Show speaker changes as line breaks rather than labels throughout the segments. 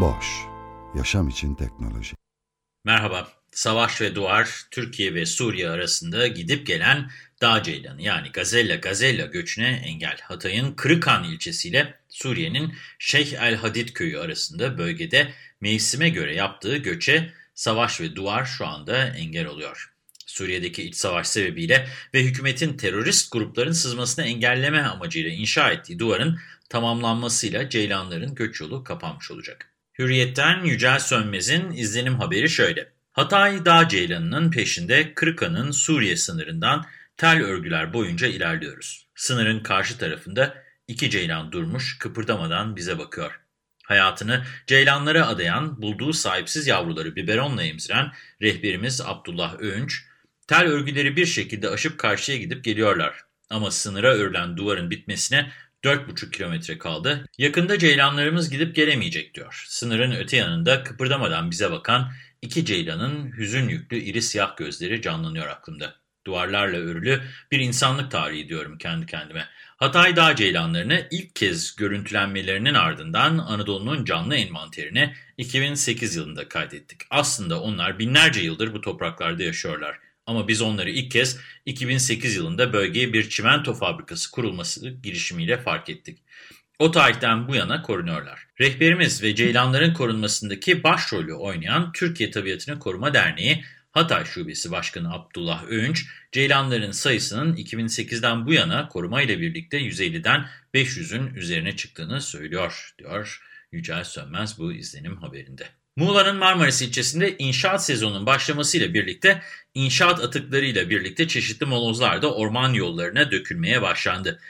Boş, yaşam için teknoloji.
Merhaba, Savaş ve Duvar, Türkiye ve Suriye arasında gidip gelen dağ ceylanı yani Gazella Gazella göçüne engel. Hatay'ın Kırıkan ilçesiyle Suriye'nin Şeyh El Hadid köyü arasında bölgede mevsime göre yaptığı göçe Savaş ve Duvar şu anda engel oluyor. Suriye'deki iç savaş sebebiyle ve hükümetin terörist grupların sızmasını engelleme amacıyla inşa ettiği duvarın tamamlanmasıyla Ceylanların göç yolu kapanmış olacak. Hürriyet'ten Yücel Sönmez'in izlenim haberi şöyle. Hatay Dağ Ceylanı'nın peşinde Kırıka'nın Suriye sınırından tel örgüler boyunca ilerliyoruz. Sınırın karşı tarafında iki ceylan durmuş kıpırdamadan bize bakıyor. Hayatını ceylanlara adayan, bulduğu sahipsiz yavruları biberonla emziren rehberimiz Abdullah Öğünç, tel örgüleri bir şekilde aşıp karşıya gidip geliyorlar. Ama sınıra örülen duvarın bitmesine 4,5 kilometre kaldı. Yakında ceylanlarımız gidip gelemeyecek diyor. Sınırın öte yanında kıpırdamadan bize bakan iki ceylanın hüzün yüklü iri siyah gözleri canlanıyor aklımda. Duvarlarla örülü bir insanlık tarihi diyorum kendi kendime. Hatay Dağ Ceylanlarını ilk kez görüntülenmelerinin ardından Anadolu'nun canlı envanterine 2008 yılında kaydettik. Aslında onlar binlerce yıldır bu topraklarda yaşıyorlar. Ama biz onları ilk kez 2008 yılında bölgeye bir çimento fabrikası kurulması girişimiyle fark ettik. O tarihten bu yana korunuyorlar. Rehberimiz ve ceylanların korunmasındaki başrolü oynayan Türkiye Tabiatını Koruma Derneği Hatay Şubesi Başkanı Abdullah Öğünç, ceylanların sayısının 2008'den bu yana koruma ile birlikte 150'den 500'ün üzerine çıktığını söylüyor, diyor Yücel Sönmez bu izlenim haberinde. Muğla'nın Marmaris ilçesinde inşaat sezonunun başlamasıyla birlikte inşaat atıklarıyla birlikte çeşitli molozlar da orman yollarına dökülmeye başlandı.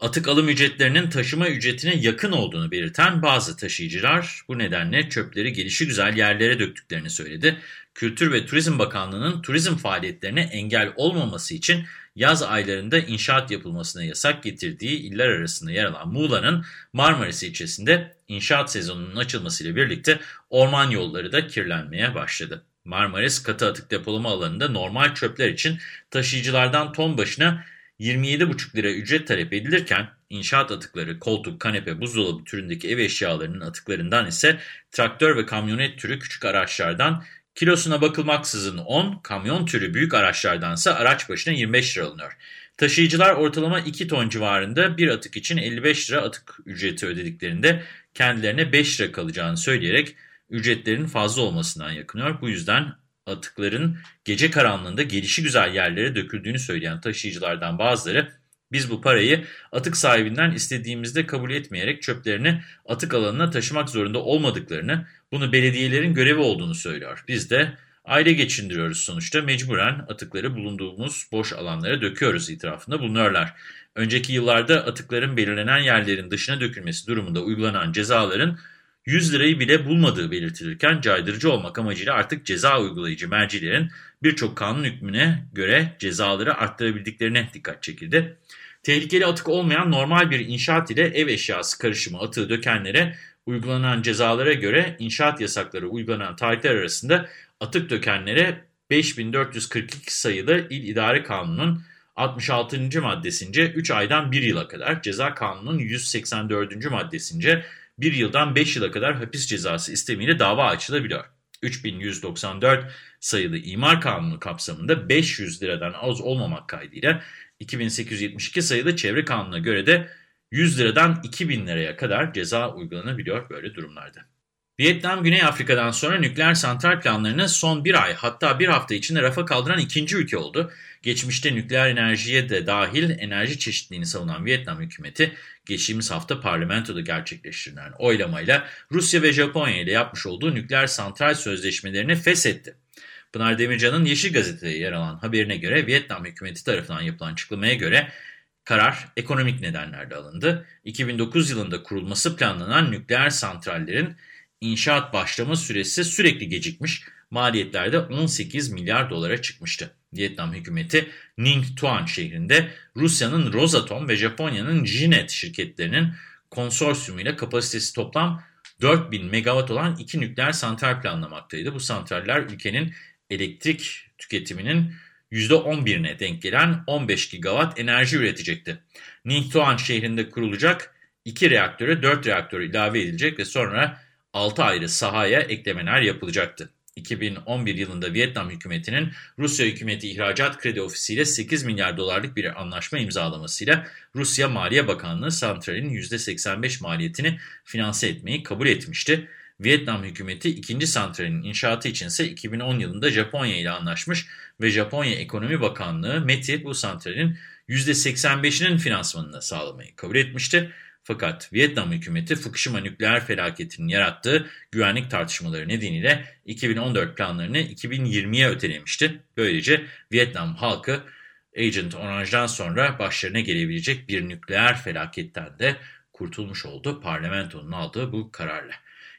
Atık alım ücretlerinin taşıma ücretine yakın olduğunu belirten bazı taşıyıcılar bu nedenle çöpleri gelişigüzel yerlere döktüklerini söyledi. Kültür ve Turizm Bakanlığı'nın turizm faaliyetlerine engel olmaması için yaz aylarında inşaat yapılmasına yasak getirdiği iller arasında yer alan Muğla'nın Marmaris ilçesinde inşaat sezonunun açılmasıyla birlikte orman yolları da kirlenmeye başladı. Marmaris katı atık depolama alanında normal çöpler için taşıyıcılardan ton başına 27,5 lira ücret talep edilirken inşaat atıkları, koltuk, kanepe, buzdolabı türündeki ev eşyalarının atıklarından ise traktör ve kamyonet türü küçük araçlardan kilosuna bakılmaksızın 10, kamyon türü büyük araçlardansa araç başına 25 lira alınıyor. Taşıyıcılar ortalama 2 ton civarında bir atık için 55 lira atık ücreti ödediklerinde kendilerine 5 lira kalacağını söyleyerek ücretlerin fazla olmasından yakınıyor. Bu yüzden atıkların gece karanlığında gelişi güzel yerlere döküldüğünü söyleyen taşıyıcılardan bazıları biz bu parayı atık sahibinden istediğimizde kabul etmeyerek çöplerini atık alanına taşımak zorunda olmadıklarını, bunu belediyelerin görevi olduğunu söylüyor. Biz de aile geçindiriyoruz sonuçta mecburen atıkları bulunduğumuz boş alanlara döküyoruz itirafında bulunuyorlar. Önceki yıllarda atıkların belirlenen yerlerin dışına dökülmesi durumunda uygulanan cezaların 100 lirayı bile bulmadığı belirtilirken caydırıcı olmak amacıyla artık ceza uygulayıcı mercilerin birçok kanun hükmüne göre cezaları arttırabildiklerine dikkat çekildi. Tehlikeli atık olmayan normal bir inşaat ile ev eşyası karışımı atığı dökenlere uygulanan cezalara göre inşaat yasakları uygulanan tarihler arasında atık dökenlere 5442 sayılı İl İdare Kanunu'nun 66. maddesince 3 aydan 1 yıla kadar, ceza kanunun 184. maddesince 1 yıldan 5 yıla kadar hapis cezası istemiyle dava açılabiliyor. 3194 sayılı imar kanunu kapsamında 500 liradan az olmamak kaydıyla 2872 sayılı çevre kanununa göre de 100 liradan 2000 liraya kadar ceza uygulanabiliyor böyle durumlarda. Vietnam, Güney Afrika'dan sonra nükleer santral planlarını son bir ay hatta bir hafta içinde rafa kaldıran ikinci ülke oldu. Geçmişte nükleer enerjiye de dahil enerji çeşitliliğini savunan Vietnam hükümeti geçtiğimiz hafta parlamentoda gerçekleştirilen oylamayla Rusya ve Japonya ile yapmış olduğu nükleer santral sözleşmelerini feshetti. Pınar Demircan'ın Yeşil Gazete'de yer alan haberine göre Vietnam hükümeti tarafından yapılan açıklamaya göre Karar ekonomik nedenlerle alındı. 2009 yılında kurulması planlanan nükleer santrallerin inşaat başlama süresi sürekli gecikmiş, maliyetlerde 18 milyar dolara çıkmıştı. Vietnam hükümeti Ninh Thuan şehrinde Rusya'nın Rosatom ve Japonya'nın Jinet şirketlerinin konsorsiyumuyla kapasitesi toplam 4000 megawatt olan iki nükleer santral planlamaktaydı. Bu santraller ülkenin elektrik tüketiminin %11'ine denk gelen 15 gigawatt enerji üretecekti. Ningtuan şehrinde kurulacak 2 reaktöre 4 reaktör ilave edilecek ve sonra 6 ayrı sahaya eklemeler yapılacaktı. 2011 yılında Vietnam hükümetinin Rusya hükümeti ihracat kredi ofisiyle 8 milyar dolarlık bir anlaşma imzalamasıyla Rusya Maliye Bakanlığı santralin %85 maliyetini finanse etmeyi kabul etmişti. Vietnam hükümeti ikinci santralin inşaatı için ise 2010 yılında Japonya ile anlaşmış ve Japonya Ekonomi Bakanlığı METI bu santralin %85'inin finansmanını sağlamayı kabul etmişti. Fakat Vietnam hükümeti Fukushima nükleer felaketinin yarattığı güvenlik tartışmaları nedeniyle 2014 planlarını 2020'ye ötelemişti. Böylece Vietnam halkı Agent Orange'dan sonra başlarına gelebilecek bir nükleer felaketten de kurtulmuş oldu parlamentonun aldığı bu kararla.